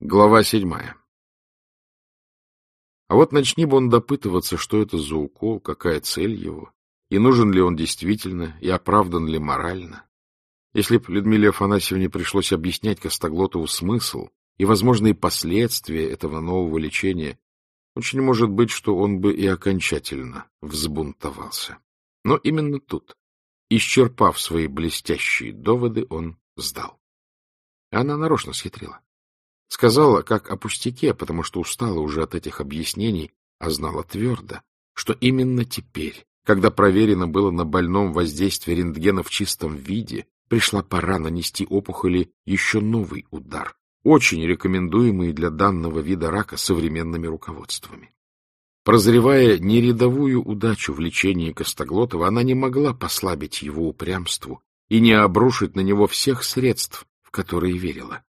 Глава седьмая. А вот начни бы он допытываться, что это за укол, какая цель его, и нужен ли он действительно, и оправдан ли морально. Если б Людмиле Афанасьевне пришлось объяснять Костоглотову смысл и возможные последствия этого нового лечения, очень может быть, что он бы и окончательно взбунтовался. Но именно тут, исчерпав свои блестящие доводы, он сдал. Она нарочно схитрила. Сказала, как о пустяке, потому что устала уже от этих объяснений, а знала твердо, что именно теперь, когда проверено было на больном воздействие рентгена в чистом виде, пришла пора нанести опухоли еще новый удар, очень рекомендуемый для данного вида рака современными руководствами. Прозревая нерядовую удачу в лечении Костоглотова, она не могла послабить его упрямству и не обрушить на него всех средств, в которые верила.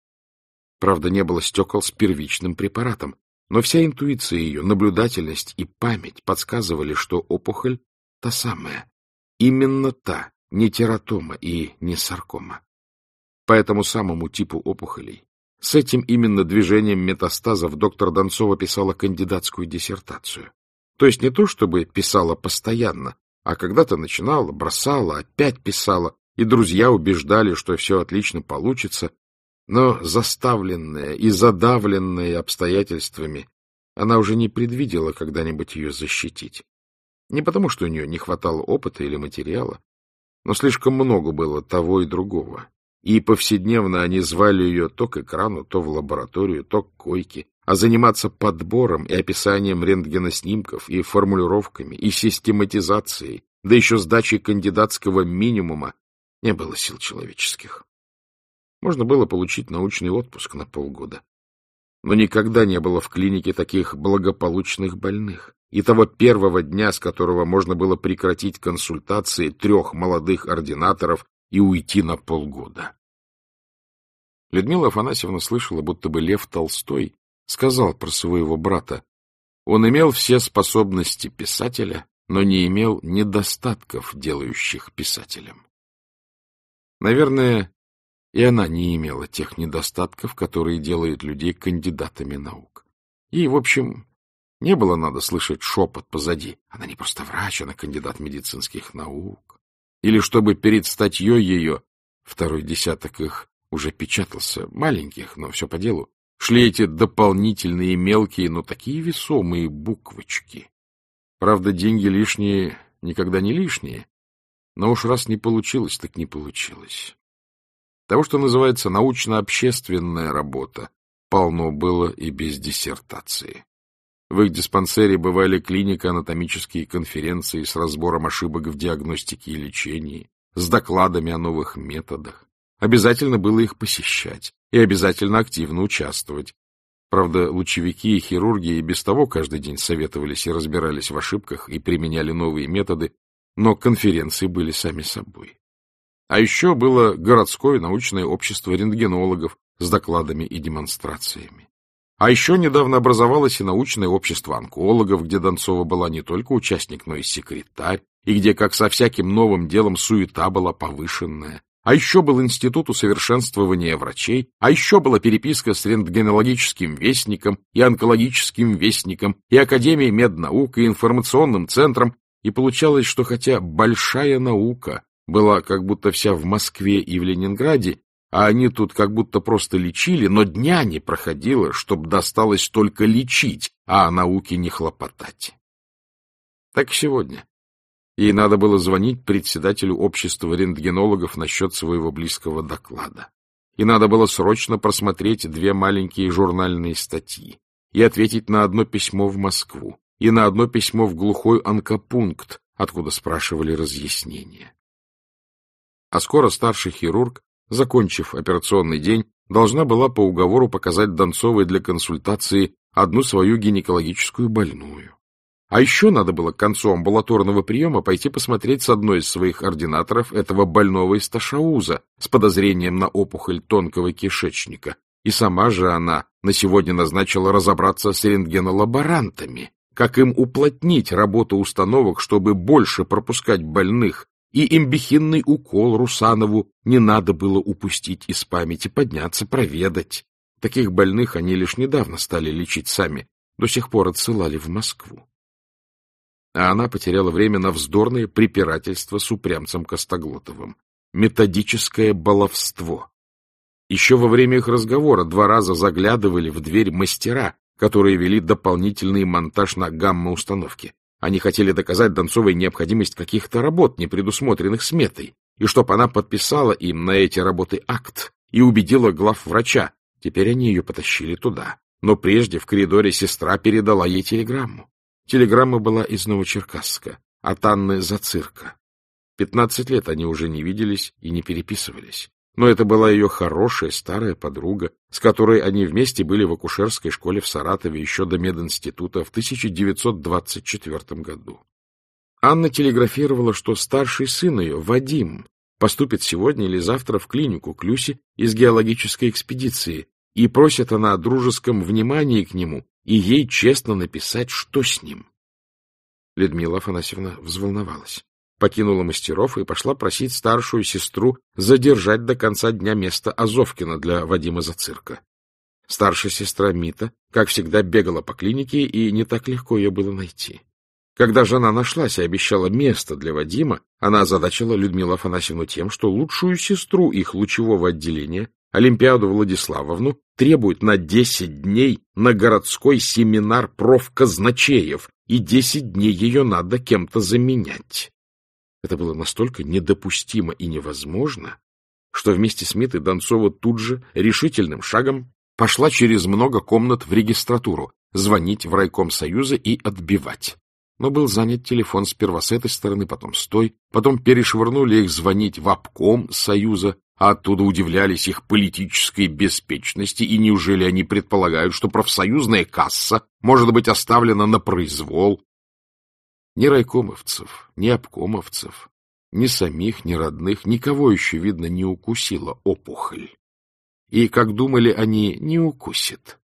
Правда, не было стекол с первичным препаратом, но вся интуиция ее, наблюдательность и память подсказывали, что опухоль та самая. Именно та, не тератома и не саркома. По этому самому типу опухолей, с этим именно движением метастазов доктор Донцова писала кандидатскую диссертацию. То есть не то, чтобы писала постоянно, а когда-то начинала, бросала, опять писала, и друзья убеждали, что все отлично получится, но заставленная и задавленная обстоятельствами, она уже не предвидела когда-нибудь ее защитить. Не потому, что у нее не хватало опыта или материала, но слишком много было того и другого. И повседневно они звали ее то к экрану, то в лабораторию, то к койке, а заниматься подбором и описанием рентгеноснимков, и формулировками, и систематизацией, да еще сдачей кандидатского минимума не было сил человеческих. Можно было получить научный отпуск на полгода. Но никогда не было в клинике таких благополучных больных. И того первого дня, с которого можно было прекратить консультации трех молодых ординаторов и уйти на полгода. Людмила Афанасьевна слышала, будто бы Лев Толстой сказал про своего брата. Он имел все способности писателя, но не имел недостатков, делающих писателем. Наверное, и она не имела тех недостатков, которые делают людей кандидатами наук. И, в общем, не было надо слышать шепот позади. Она не просто врач, она кандидат медицинских наук. Или чтобы перед статьей ее, второй десяток их уже печатался, маленьких, но все по делу, шли эти дополнительные мелкие, но такие весомые буквочки. Правда, деньги лишние никогда не лишние, но уж раз не получилось, так не получилось. Того, что называется научно-общественная работа, полно было и без диссертации. В их диспансере бывали клинико-анатомические конференции с разбором ошибок в диагностике и лечении, с докладами о новых методах. Обязательно было их посещать и обязательно активно участвовать. Правда, лучевики и хирурги и без того каждый день советовались и разбирались в ошибках и применяли новые методы, но конференции были сами собой. А еще было городское научное общество рентгенологов с докладами и демонстрациями. А еще недавно образовалось и научное общество онкологов, где Донцова была не только участник, но и секретарь, и где, как со всяким новым делом, суета была повышенная. А еще был институт усовершенствования врачей, а еще была переписка с рентгенологическим вестником и онкологическим вестником, и Академией меднаук, и информационным центром, и получалось, что хотя большая наука была как будто вся в Москве и в Ленинграде, а они тут как будто просто лечили, но дня не проходило, чтобы досталось только лечить, а о науке не хлопотать. Так и сегодня. Ей надо было звонить председателю общества рентгенологов насчет своего близкого доклада. И надо было срочно просмотреть две маленькие журнальные статьи и ответить на одно письмо в Москву и на одно письмо в глухой онкопункт, откуда спрашивали разъяснения. А скоро старший хирург, закончив операционный день, должна была по уговору показать Донцовой для консультации одну свою гинекологическую больную. А еще надо было к концу амбулаторного приема пойти посмотреть с одной из своих ординаторов этого больного из Ташауза с подозрением на опухоль тонкого кишечника. И сама же она на сегодня назначила разобраться с рентгенолаборантами, как им уплотнить работу установок, чтобы больше пропускать больных и имбихинный укол Русанову не надо было упустить из памяти, подняться, проведать. Таких больных они лишь недавно стали лечить сами, до сих пор отсылали в Москву. А она потеряла время на вздорное препирательство с упрямцем Костоглотовым. Методическое баловство. Еще во время их разговора два раза заглядывали в дверь мастера, которые вели дополнительный монтаж на гамма-установке. Они хотели доказать Донцовой необходимость каких-то работ, не предусмотренных сметой, и чтоб она подписала им на эти работы акт и убедила глав врача. Теперь они ее потащили туда. Но прежде в коридоре сестра передала ей телеграмму. Телеграмма была из Новочеркасска, от Анны Зацирка. Пятнадцать лет они уже не виделись и не переписывались. Но это была ее хорошая старая подруга, с которой они вместе были в акушерской школе в Саратове еще до мединститута в 1924 году. Анна телеграфировала, что старший сын ее, Вадим, поступит сегодня или завтра в клинику к Люсе из геологической экспедиции, и просит она о дружеском внимании к нему и ей честно написать, что с ним. Людмила Афанасьевна взволновалась покинула мастеров и пошла просить старшую сестру задержать до конца дня место Азовкина для Вадима Зацирка. Старшая сестра Мита, как всегда, бегала по клинике, и не так легко ее было найти. Когда же она нашлась и обещала место для Вадима, она озадачила Людмилу Афанасьевну тем, что лучшую сестру их лучевого отделения, Олимпиаду Владиславовну, требует на десять дней на городской семинар профказначеев, и десять дней ее надо кем-то заменять. Это было настолько недопустимо и невозможно, что вместе с Митой Донцова тут же решительным шагом пошла через много комнат в регистратуру, звонить в райком Союза и отбивать. Но был занят телефон сперва с этой стороны, потом с той, потом перешвырнули их звонить в обком Союза, а оттуда удивлялись их политической беспечности, и неужели они предполагают, что профсоюзная касса может быть оставлена на произвол, ни райкомовцев, ни обкомовцев, ни самих, ни родных, никого еще, видно, не укусила опухоль. И, как думали они, не укусит.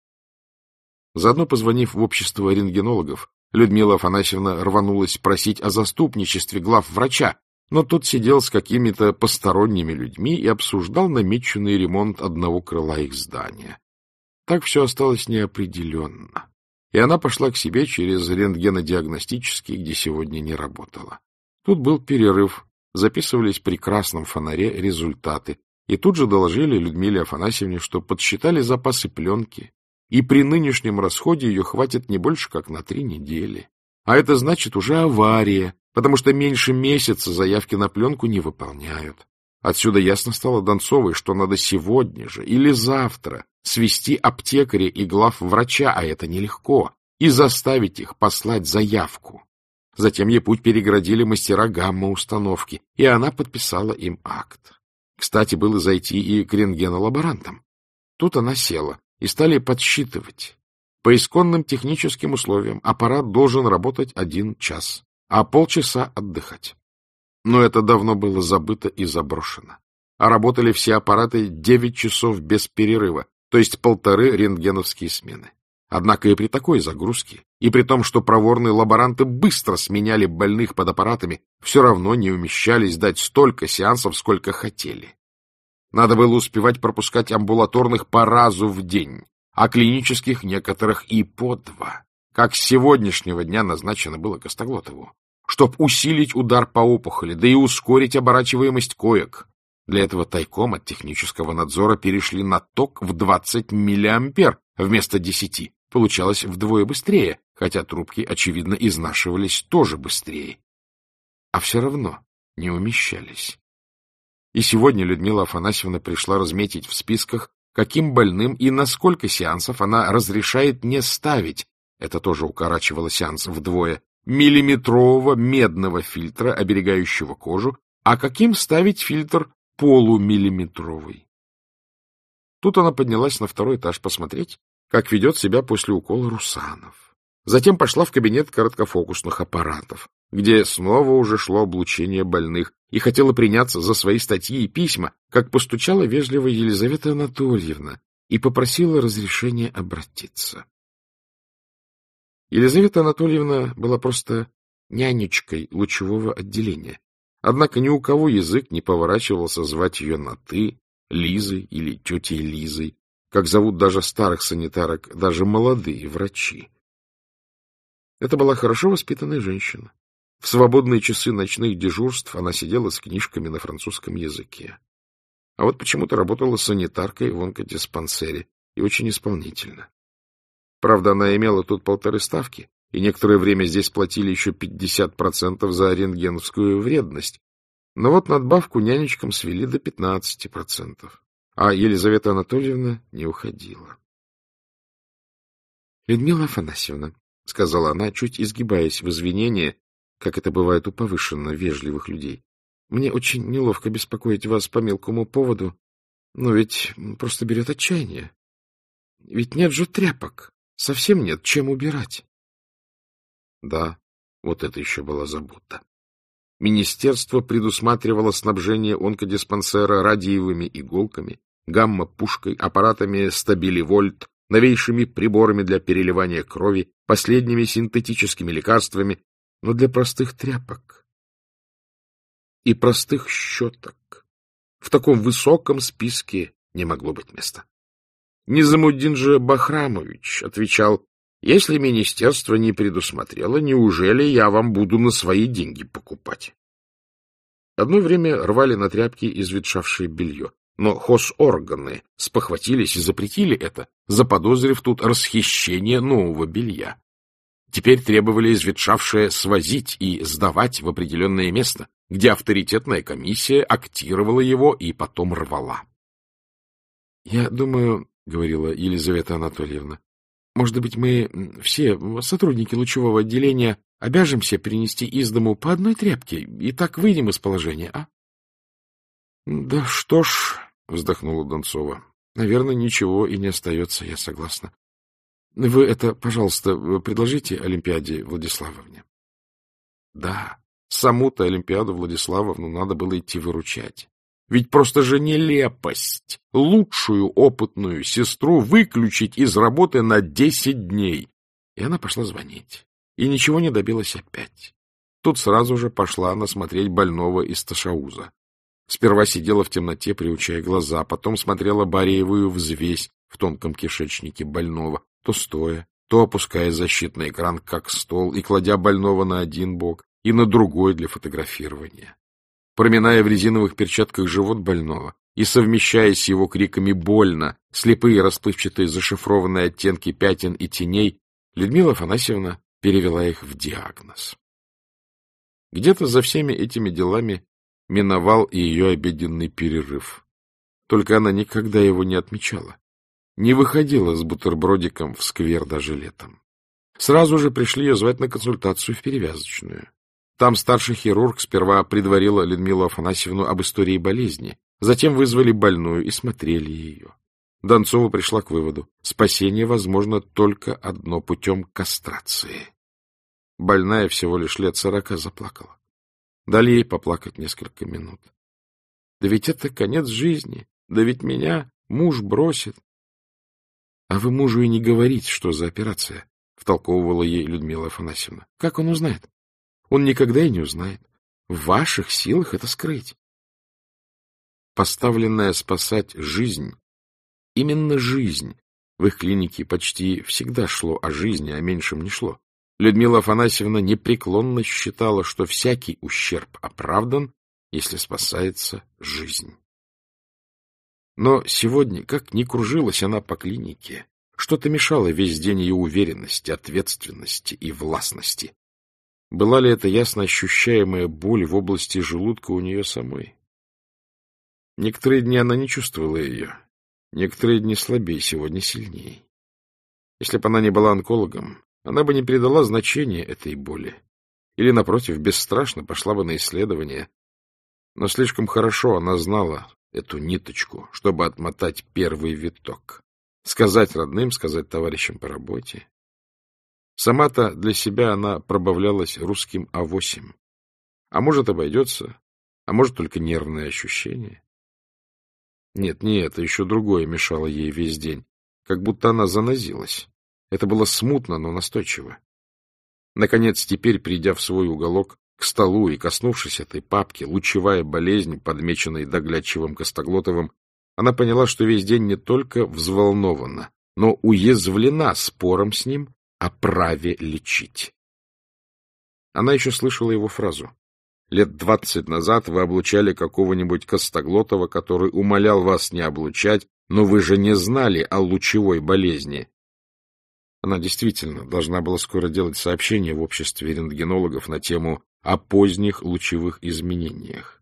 Заодно позвонив в общество рентгенологов, Людмила Афанасьевна рванулась просить о заступничестве глав врача, но тот сидел с какими-то посторонними людьми и обсуждал намеченный ремонт одного крыла их здания. Так все осталось неопределенно и она пошла к себе через рентгенодиагностический, где сегодня не работала. Тут был перерыв, записывались при красном фонаре результаты, и тут же доложили Людмиле Афанасьевне, что подсчитали запасы пленки, и при нынешнем расходе ее хватит не больше, как на три недели. А это значит уже авария, потому что меньше месяца заявки на пленку не выполняют. Отсюда ясно стало Донцовой, что надо сегодня же или завтра свести аптекаря и глав врача, а это нелегко, и заставить их послать заявку. Затем ей путь переградили мастера гамма-установки, и она подписала им акт. Кстати, было зайти и к рентгенолаборантам. Тут она села, и стали подсчитывать. По исконным техническим условиям аппарат должен работать один час, а полчаса отдыхать. Но это давно было забыто и заброшено. А работали все аппараты девять часов без перерыва, то есть полторы рентгеновские смены. Однако и при такой загрузке, и при том, что проворные лаборанты быстро сменяли больных под аппаратами, все равно не умещались дать столько сеансов, сколько хотели. Надо было успевать пропускать амбулаторных по разу в день, а клинических некоторых и по два, как с сегодняшнего дня назначено было Костоглотову, чтоб усилить удар по опухоли, да и ускорить оборачиваемость коек, для этого тайком от технического надзора перешли на ток в 20 миллиампер вместо 10. Получалось вдвое быстрее, хотя трубки, очевидно, изнашивались тоже быстрее. А все равно не умещались. И сегодня Людмила Афанасьевна пришла разметить в списках, каким больным и на сколько сеансов она разрешает не ставить, это тоже укорачивало сеанс вдвое, миллиметрового медного фильтра, оберегающего кожу, а каким ставить фильтр полумиллиметровый. Тут она поднялась на второй этаж посмотреть, как ведет себя после укола Русанов. Затем пошла в кабинет короткофокусных аппаратов, где снова уже шло облучение больных, и хотела приняться за свои статьи и письма, как постучала вежливо Елизавета Анатольевна и попросила разрешения обратиться. Елизавета Анатольевна была просто нянечкой лучевого отделения, Однако ни у кого язык не поворачивался звать ее на «ты», Лизой или тетей Лизой. как зовут даже старых санитарок, даже молодые врачи. Это была хорошо воспитанная женщина. В свободные часы ночных дежурств она сидела с книжками на французском языке. А вот почему-то работала санитаркой в онкодиспансере и очень исполнительно. Правда, она имела тут полторы ставки, и некоторое время здесь платили еще 50% за рентгеновскую вредность. Но вот надбавку нянечкам свели до 15%, а Елизавета Анатольевна не уходила. — Людмила Афанасьевна, — сказала она, чуть изгибаясь в извинение, как это бывает у повышенно вежливых людей, — мне очень неловко беспокоить вас по мелкому поводу, но ведь просто берет отчаяние. Ведь нет же тряпок, совсем нет чем убирать. Да, вот это еще была забота. Министерство предусматривало снабжение онкодиспансера радиевыми иголками, гамма-пушкой, аппаратами стабиливольт, новейшими приборами для переливания крови, последними синтетическими лекарствами, но для простых тряпок и простых щеток в таком высоком списке не могло быть места. Низамуддин же Бахрамович отвечал, если министерство не предусмотрело, неужели я вам буду на свои деньги покупать? Одно время рвали на тряпки изветшавшее белье, но хозорганы спохватились и запретили это, заподозрив тут расхищение нового белья. Теперь требовали изветшавшее свозить и сдавать в определенное место, где авторитетная комиссия актировала его и потом рвала. — Я думаю, — говорила Елизавета Анатольевна, может быть, мы все, сотрудники лучевого отделения, обяжемся принести из дому по одной тряпке и так выйдем из положения, а? — Да что ж, — вздохнула Донцова, — наверное, ничего и не остается, я согласна. Вы это, пожалуйста, предложите Олимпиаде Владиславовне. Да, саму-то Олимпиаду Владиславовну надо было идти выручать. Ведь просто же нелепость лучшую опытную сестру выключить из работы на десять дней. И она пошла звонить. И ничего не добилась опять. Тут сразу же пошла она смотреть больного из Ташауза. Сперва сидела в темноте, приучая глаза, потом смотрела бариевую взвесь в тонком кишечнике больного, то стоя, то опуская защитный экран как стол и кладя больного на один бок и на другой для фотографирования проминая в резиновых перчатках живот больного и совмещая с его криками «больно», слепые расплывчатые зашифрованные оттенки пятен и теней, Людмила Афанасьевна перевела их в диагноз. Где-то за всеми этими делами миновал и ее обеденный перерыв. Только она никогда его не отмечала. Не выходила с бутербродиком в сквер даже летом. Сразу же пришли ее звать на консультацию в перевязочную. Там старший хирург сперва предварила Людмилу Афанасьевну об истории болезни, затем вызвали больную и смотрели ее. Донцова пришла к выводу, спасение возможно только одно путем кастрации. Больная всего лишь лет сорока заплакала. Дали ей поплакать несколько минут. Да ведь это конец жизни, да ведь меня муж бросит. А вы мужу и не говорите, что за операция, — втолковывала ей Людмила Афанасьевна. Как он узнает? Он никогда и не узнает. В ваших силах это скрыть. Поставленная спасать жизнь, именно жизнь, в их клинике почти всегда шло о жизни, а меньшем не шло. Людмила Афанасьевна непреклонно считала, что всякий ущерб оправдан, если спасается жизнь. Но сегодня, как ни кружилась она по клинике, что-то мешало весь день ее уверенности, ответственности и властности. Была ли это ясно ощущаемая боль в области желудка у нее самой? Некоторые дни она не чувствовала ее, некоторые дни слабее, сегодня сильнее. Если бы она не была онкологом, она бы не придала значения этой боли. Или, напротив, бесстрашно пошла бы на исследование. Но слишком хорошо она знала эту ниточку, чтобы отмотать первый виток. Сказать родным, сказать товарищам по работе. Сама-то для себя она пробавлялась русским А8. А может, обойдется, а может, только нервное ощущение. Нет, не это, еще другое мешало ей весь день, как будто она занозилась. Это было смутно, но настойчиво. Наконец, теперь, придя в свой уголок, к столу и коснувшись этой папки, лучевая болезнь, подмеченная доглядчивым Костоглотовым, Она поняла, что весь день не только взволнована, но уязвлена спором с ним о праве лечить. Она еще слышала его фразу. Лет двадцать назад вы облучали какого-нибудь Костоглотова, который умолял вас не облучать, но вы же не знали о лучевой болезни. Она действительно должна была скоро делать сообщение в обществе рентгенологов на тему о поздних лучевых изменениях.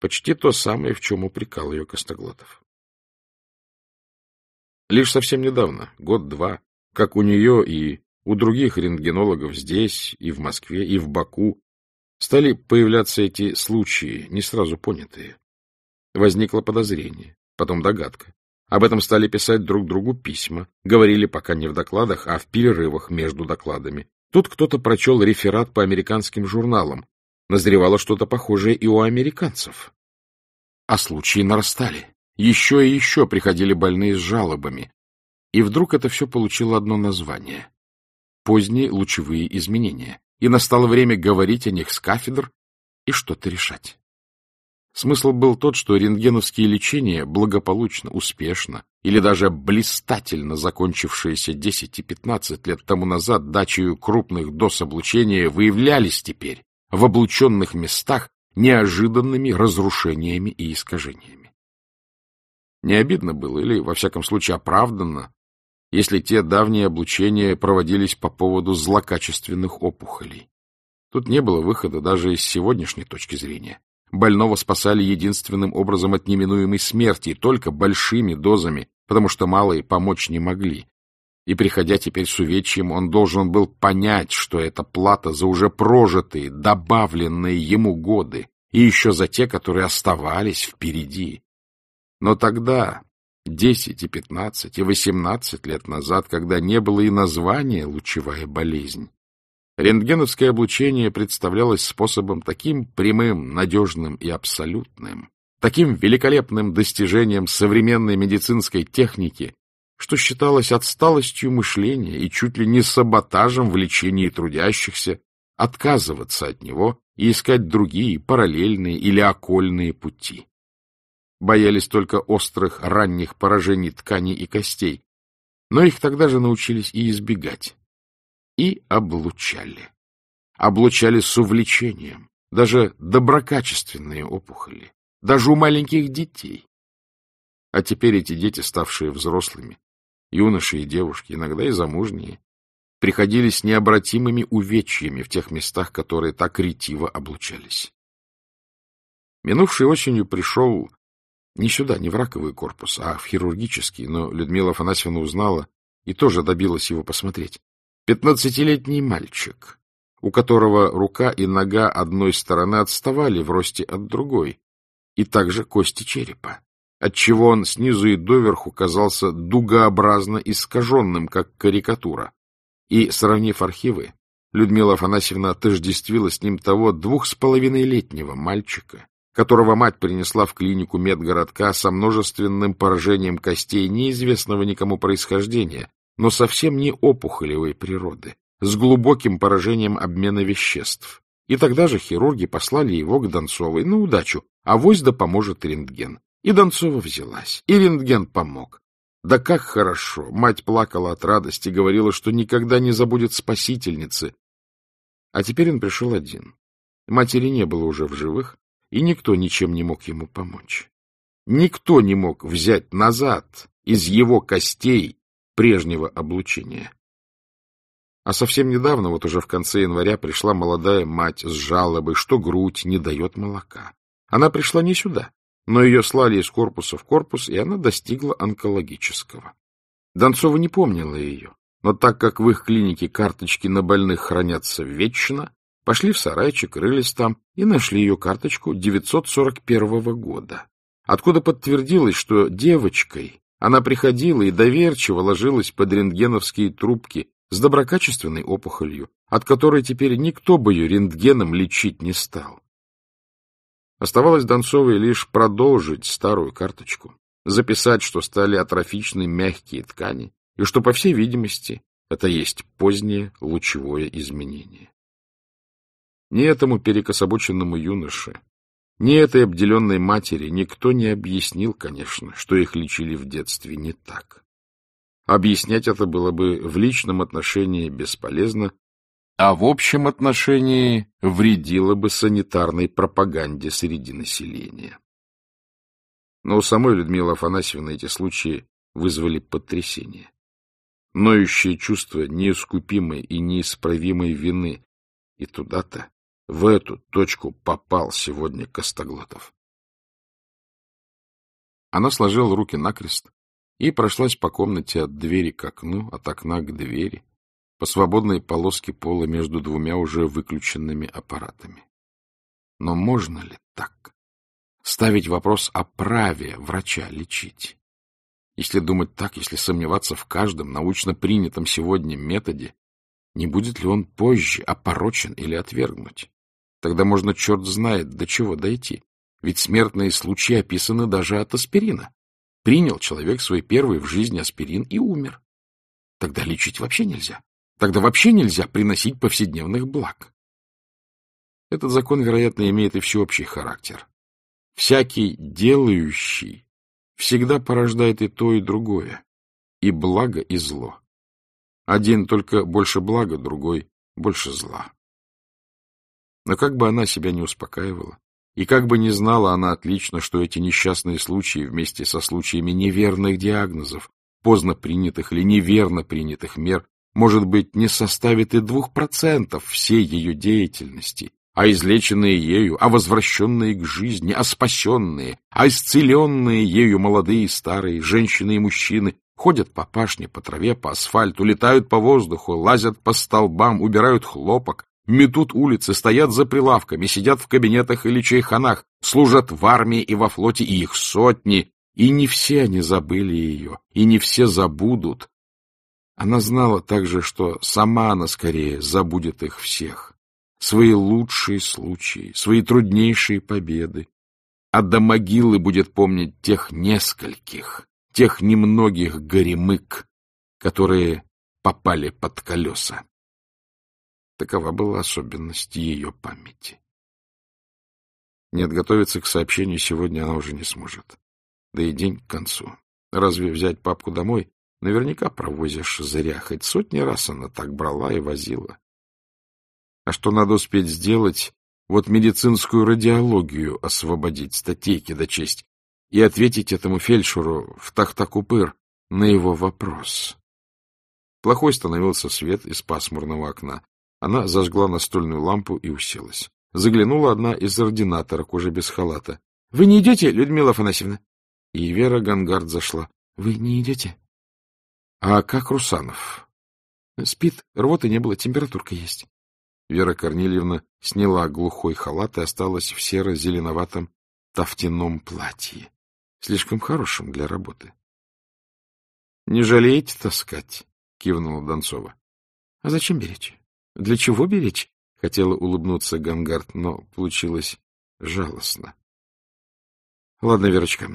Почти то самое, в чем упрекал ее Костоглотов. Лишь совсем недавно, год-два, как у нее и у других рентгенологов здесь, и в Москве, и в Баку, стали появляться эти случаи, не сразу понятые. Возникло подозрение, потом догадка. Об этом стали писать друг другу письма, говорили пока не в докладах, а в перерывах между докладами. Тут кто-то прочел реферат по американским журналам. Назревало что-то похожее и у американцев. А случаи нарастали. Еще и еще приходили больные с жалобами. И вдруг это все получило одно название — поздние лучевые изменения. И настало время говорить о них с кафедр и что-то решать. Смысл был тот, что рентгеновские лечения благополучно, успешно или даже блистательно закончившиеся 10 и 15 лет тому назад дачей крупных доз облучения выявлялись теперь в облученных местах неожиданными разрушениями и искажениями. Не обидно было, или, во всяком случае, оправданно, если те давние облучения проводились по поводу злокачественных опухолей. Тут не было выхода даже из сегодняшней точки зрения. Больного спасали единственным образом от неминуемой смерти, только большими дозами, потому что малые помочь не могли. И, приходя теперь с увечьем, он должен был понять, что это плата за уже прожитые, добавленные ему годы, и еще за те, которые оставались впереди. Но тогда, десять и пятнадцать и восемнадцать лет назад, когда не было и названия «лучевая болезнь», Рентгеновское облучение представлялось способом таким прямым, надежным и абсолютным, таким великолепным достижением современной медицинской техники, что считалось отсталостью мышления и чуть ли не саботажем в лечении трудящихся, отказываться от него и искать другие параллельные или окольные пути. Боялись только острых ранних поражений тканей и костей, но их тогда же научились и избегать и облучали. Облучали с увлечением, даже доброкачественные опухоли, даже у маленьких детей. А теперь эти дети, ставшие взрослыми, юноши и девушки, иногда и замужние, приходили с необратимыми увечьями в тех местах, которые так ретиво облучались. Минувшей осенью пришел не сюда, не в раковый корпус, а в хирургический, но Людмила Афанасьевна узнала и тоже добилась его посмотреть. Пятнадцатилетний мальчик, у которого рука и нога одной стороны отставали в росте от другой, и также кости черепа, отчего он снизу и доверху казался дугообразно искаженным, как карикатура. И, сравнив архивы, Людмила Афанасьевна отождествила с ним того двух с половиной летнего мальчика, которого мать принесла в клинику медгородка со множественным поражением костей неизвестного никому происхождения, но совсем не опухолевой природы, с глубоким поражением обмена веществ. И тогда же хирурги послали его к Донцовой на удачу, а вось да поможет рентген. И Донцова взялась, и рентген помог. Да как хорошо! Мать плакала от радости, говорила, что никогда не забудет спасительницы. А теперь он пришел один. Матери не было уже в живых, и никто ничем не мог ему помочь. Никто не мог взять назад из его костей прежнего облучения. А совсем недавно, вот уже в конце января, пришла молодая мать с жалобой, что грудь не дает молока. Она пришла не сюда, но ее слали из корпуса в корпус, и она достигла онкологического. Донцова не помнила ее, но так как в их клинике карточки на больных хранятся вечно, пошли в сарайчик, рылись там и нашли ее карточку 941 года, откуда подтвердилось, что девочкой она приходила и доверчиво ложилась под рентгеновские трубки с доброкачественной опухолью, от которой теперь никто бы ее рентгеном лечить не стал. Оставалось Донцовой лишь продолжить старую карточку, записать, что стали атрофичны мягкие ткани, и что, по всей видимости, это есть позднее лучевое изменение. Не этому перекособоченному юноше, Ни этой обделенной матери никто не объяснил, конечно, что их лечили в детстве не так. Объяснять это было бы в личном отношении бесполезно, а в общем отношении вредило бы санитарной пропаганде среди населения. Но у самой Людмилы Афанасьевны эти случаи вызвали потрясение. Ноющее чувство неискупимой и неисправимой вины. И туда-то, в эту точку попал сегодня Костоглотов. Она сложила руки накрест и прошлась по комнате от двери к окну, от окна к двери, по свободной полоске пола между двумя уже выключенными аппаратами. Но можно ли так? Ставить вопрос о праве врача лечить? Если думать так, если сомневаться в каждом научно принятом сегодня методе, не будет ли он позже опорочен или отвергнуть? Тогда можно черт знает до чего дойти. Ведь смертные случаи описаны даже от аспирина. Принял человек свой первый в жизни аспирин и умер. Тогда лечить вообще нельзя. Тогда вообще нельзя приносить повседневных благ. Этот закон, вероятно, имеет и всеобщий характер. Всякий делающий всегда порождает и то, и другое, и благо, и зло. Один только больше блага, другой больше зла. Но как бы она себя не успокаивала, и как бы не знала она отлично, что эти несчастные случаи вместе со случаями неверных диагнозов, поздно принятых или неверно принятых мер, может быть, не составит и двух процентов всей ее деятельности, а излеченные ею, а возвращенные к жизни, а спасенные, а исцеленные ею молодые и старые, женщины и мужчины, ходят по пашне, по траве, по асфальту, летают по воздуху, лазят по столбам, убирают хлопок, метут улицы, стоят за прилавками, сидят в кабинетах или чайханах, служат в армии и во флоте, и их сотни, и не все они забыли ее, и не все забудут. Она знала также, что сама она скорее забудет их всех свои лучшие случаи, свои труднейшие победы, а до могилы будет помнить тех нескольких, тех немногих горемык, которые попали под колеса. Такова была особенность ее памяти. Нет, готовиться к сообщению сегодня она уже не сможет. Да и день к концу. Разве взять папку домой? Наверняка провозишь зря, хоть сотни раз она так брала и возила. А что надо успеть сделать? Вот медицинскую радиологию освободить, статейки дочесть, и ответить этому фельдшеру в тахтакупыр на его вопрос. Плохой становился свет из пасмурного окна. Она зажгла настольную лампу и уселась. Заглянула одна из ординаторок, уже без халата. — Вы не идете, Людмила Афанасьевна? И Вера Гангард зашла. — Вы не идете? — А как Русанов? — Спит, рвоты не было, температурка есть. Вера Корнильевна сняла глухой халат и осталась в серо-зеленоватом тафтяном платье, слишком хорошем для работы. — Не жалеете таскать? — кивнула Донцова. — А зачем беречь? Для чего беречь? — хотела улыбнуться Гангард, но получилось жалостно. — Ладно, Верочка,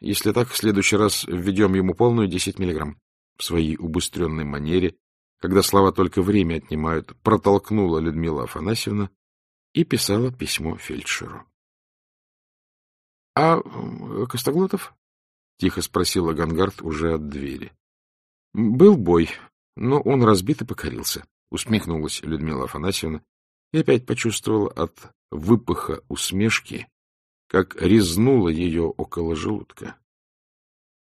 если так, в следующий раз введем ему полную десять миллиграмм. В своей убыстренной манере когда слова только время отнимают, протолкнула Людмила Афанасьевна и писала письмо фельдшеру. — А Костоглотов? — тихо спросила Гангард уже от двери. — Был бой, но он разбит и покорился, — усмехнулась Людмила Афанасьевна и опять почувствовала от выпыха усмешки, как резнула ее около желудка.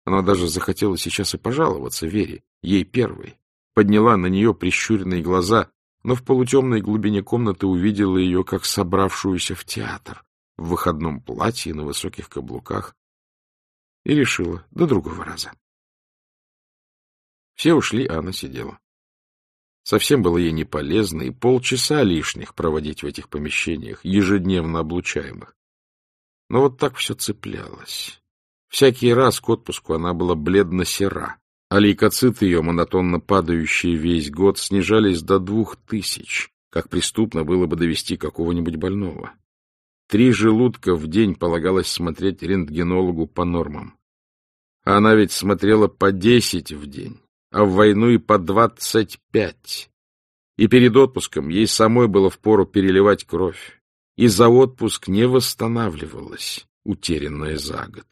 Она даже захотела сейчас и пожаловаться Вере, ей первой, подняла на нее прищуренные глаза, но в полутемной глубине комнаты увидела ее, как собравшуюся в театр, в выходном платье на высоких каблуках, и решила до другого раза. Все ушли, а она сидела. Совсем было ей не полезно и полчаса лишних проводить в этих помещениях, ежедневно облучаемых. Но вот так все цеплялось. Всякий раз к отпуску она была бледно-сера, а лейкоциты ее, монотонно падающие весь год, снижались до двух тысяч, как преступно было бы довести какого-нибудь больного. Три желудка в день полагалось смотреть рентгенологу по нормам. А она ведь смотрела по десять в день, а в войну и по двадцать пять. И перед отпуском ей самой было впору переливать кровь. и за отпуск не восстанавливалась, утерянная за год.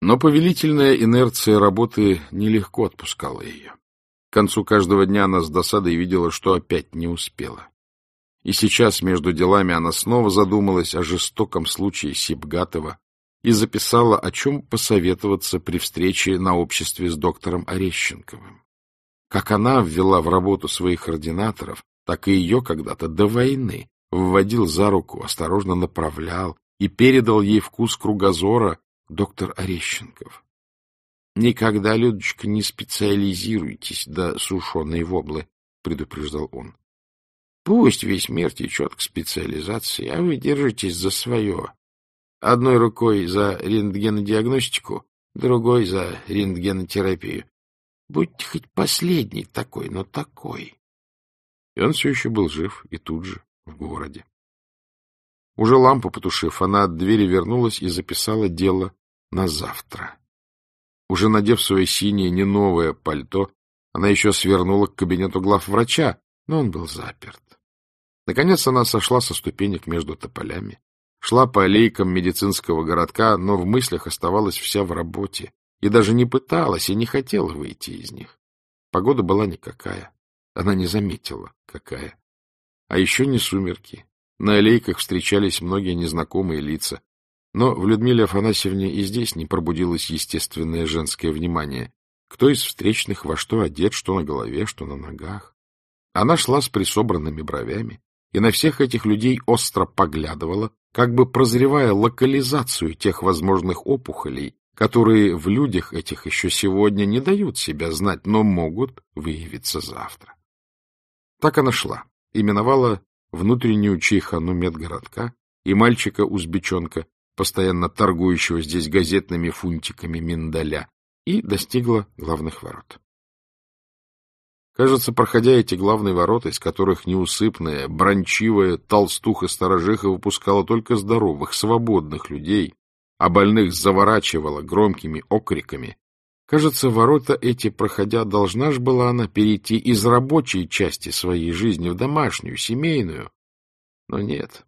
Но повелительная инерция работы нелегко отпускала ее. К концу каждого дня она с досадой видела, что опять не успела. И сейчас между делами она снова задумалась о жестоком случае Сибгатова и записала, о чем посоветоваться при встрече на обществе с доктором Орещенковым. Как она ввела в работу своих ординаторов, так и ее когда-то до войны вводил за руку, осторожно направлял и передал ей вкус кругозора доктор Орещенков. — Никогда, Людочка, не специализируйтесь до сушеной воблы, — предупреждал он. — Пусть весь мир течет к специализации, а вы держитесь за свое. Одной рукой за рентгенодиагностику, другой за рентгенотерапию. Будьте хоть последний такой, но такой. И он все еще был жив и тут же, в городе. Уже лампу потушив, она от двери вернулась и записала дело на завтра. Уже надев свое синее, не новое пальто, она еще свернула к кабинету главврача, но он был заперт. Наконец она сошла со ступенек между тополями, шла по аллейкам медицинского городка, но в мыслях оставалась вся в работе и даже не пыталась и не хотела выйти из них. Погода была никакая, она не заметила, какая. А еще не сумерки. На аллейках встречались многие незнакомые лица, но в Людмиле Афанасьевне и здесь не пробудилось естественное женское внимание. Кто из встречных во что одет, что на голове, что на ногах. Она шла с присобранными бровями и на всех этих людей остро поглядывала, как бы прозревая локализацию тех возможных опухолей, которые в людях этих еще сегодня не дают себя знать, но могут выявиться завтра. Так она шла, именовала внутреннюю чайхану медгородка и мальчика-узбечонка, постоянно торгующего здесь газетными фунтиками миндаля, и достигла главных ворот. Кажется, проходя эти главные ворота, из которых неусыпная, брончивая толстуха-сторожиха выпускала только здоровых, свободных людей, а больных заворачивала громкими окриками, кажется, ворота эти, проходя, должна ж была она перейти из рабочей части своей жизни в домашнюю, семейную. Но нет,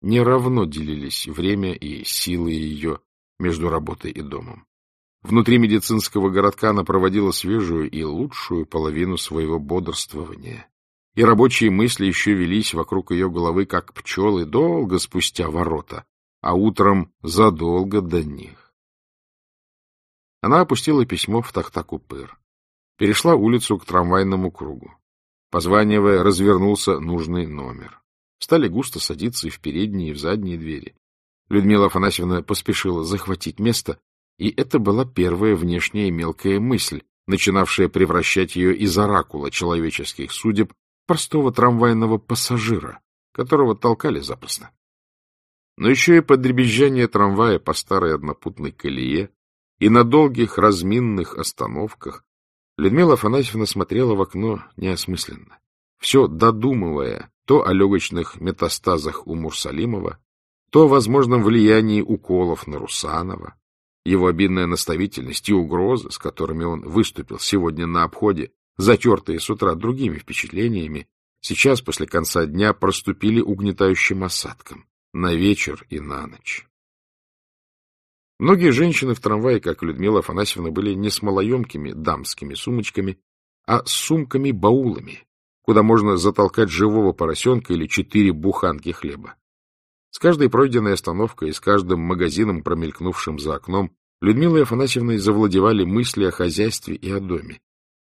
не равно делились время и силы ее между работой и домом. Внутри медицинского городка она проводила свежую и лучшую половину своего бодрствования. И рабочие мысли еще велись вокруг ее головы, как пчелы, долго спустя ворота, а утром задолго до них. Она опустила письмо в тахтакупыр. Перешла улицу к трамвайному кругу. Позванивая, развернулся нужный номер. Стали густо садиться и в передние, и в задние двери. Людмила Афанасьевна поспешила захватить место, и это была первая внешняя мелкая мысль, начинавшая превращать ее из оракула человеческих судеб простого трамвайного пассажира, которого толкали запросто. Но еще и подребезжание трамвая по старой однопутной колее и на долгих разминных остановках Людмила Афанасьевна смотрела в окно неосмысленно, все додумывая, то о легочных метастазах у Мурсалимова, то о возможном влиянии уколов на Русанова, его обидная наставительность и угрозы, с которыми он выступил сегодня на обходе, затертые с утра другими впечатлениями, сейчас, после конца дня, проступили угнетающим осадком на вечер и на ночь. Многие женщины в трамвае, как Людмила Афанасьевна, были не с малоемкими дамскими сумочками, а с сумками-баулами, куда можно затолкать живого поросенка или четыре буханки хлеба. С каждой пройденной остановкой и с каждым магазином, промелькнувшим за окном, Людмила и Афанасьевной завладевали мысли о хозяйстве и о доме.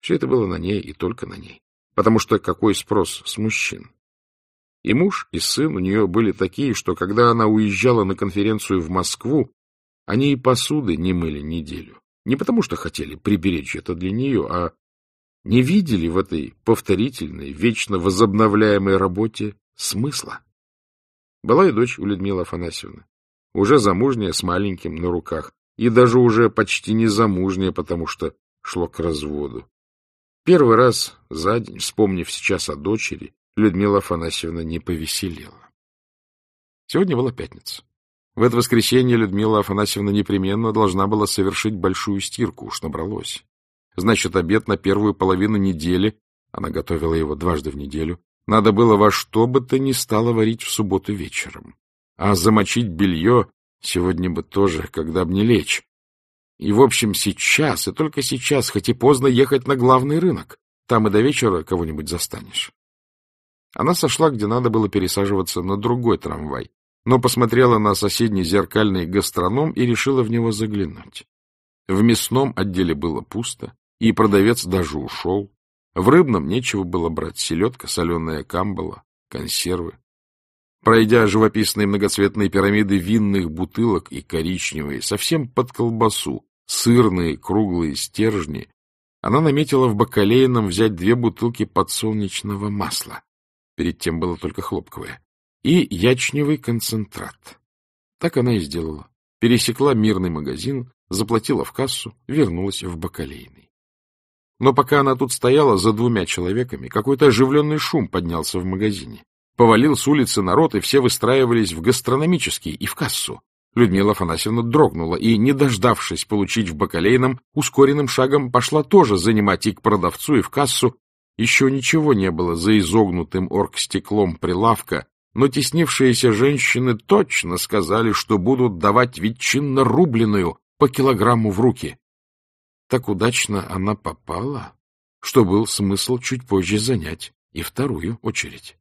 Все это было на ней и только на ней. Потому что какой спрос с мужчин? И муж, и сын у нее были такие, что когда она уезжала на конференцию в Москву, они и посуды не мыли неделю. Не потому что хотели приберечь это для нее, а не видели в этой повторительной, вечно возобновляемой работе смысла. Была и дочь у Людмилы Афанасьевны, уже замужняя, с маленьким на руках, и даже уже почти не замужняя, потому что шло к разводу. Первый раз за день, вспомнив сейчас о дочери, Людмила Афанасьевна не повеселела. Сегодня была пятница. В это воскресенье Людмила Афанасьевна непременно должна была совершить большую стирку, уж набралось. Значит, обед на первую половину недели, она готовила его дважды в неделю, надо было во что бы то ни стало варить в субботу вечером. А замочить белье сегодня бы тоже, когда бы не лечь. И, в общем, сейчас, и только сейчас, хоть и поздно, ехать на главный рынок. Там и до вечера кого-нибудь застанешь. Она сошла, где надо было пересаживаться на другой трамвай, но посмотрела на соседний зеркальный гастроном и решила в него заглянуть. В мясном отделе было пусто, и продавец даже ушел. В рыбном нечего было брать селедка, соленая камбала, консервы. Пройдя живописные многоцветные пирамиды винных бутылок и коричневые, совсем под колбасу, сырные круглые стержни, она наметила в бакалейном взять две бутылки подсолнечного масла. Перед тем было только хлопковое. И ячневый концентрат. Так она и сделала. Пересекла мирный магазин, заплатила в кассу, вернулась в бакалейный. Но пока она тут стояла за двумя человеками, какой-то оживленный шум поднялся в магазине. Повалил с улицы народ, и все выстраивались в гастрономический и в кассу. Людмила Афанасьевна дрогнула и, не дождавшись получить в бакалейном, ускоренным шагом пошла тоже занимать и к продавцу, и в кассу. Еще ничего не было за изогнутым оргстеклом прилавка, но теснившиеся женщины точно сказали, что будут давать ветчинно рубленную по килограмму в руки. Так удачно она попала, что был смысл чуть позже занять и вторую очередь.